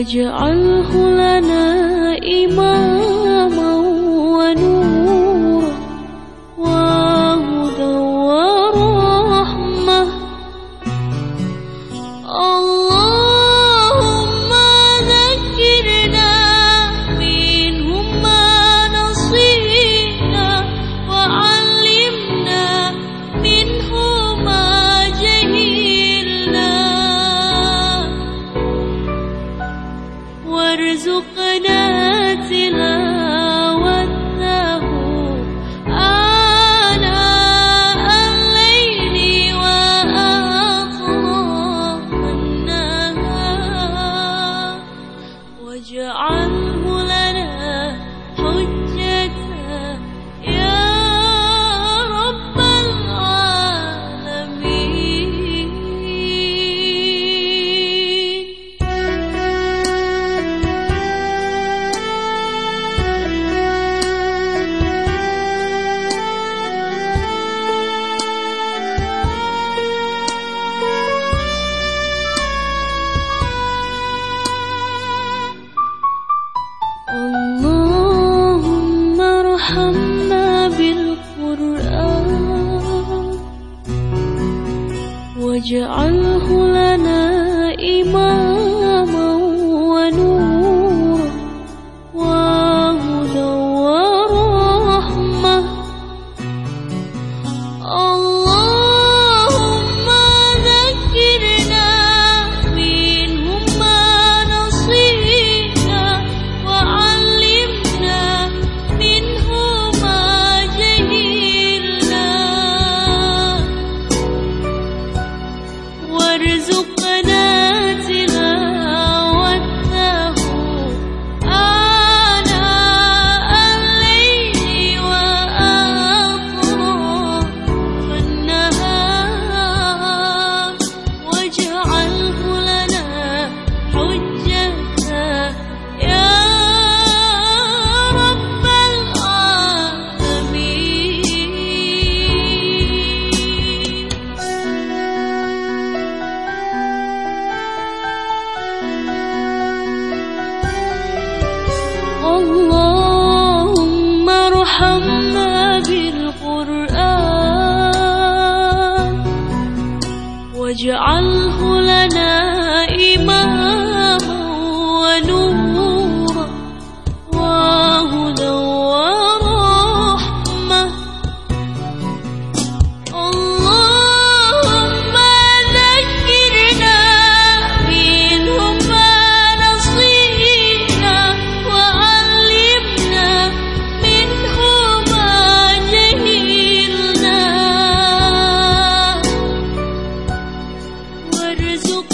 واجعله لنا إماما. وارزقنا تلاوته. آناء الليل وأطراف النهار. واجعل ارحمنا بالقرآن واجعله لنا إماما وارزقنا واجعله لنا إماما su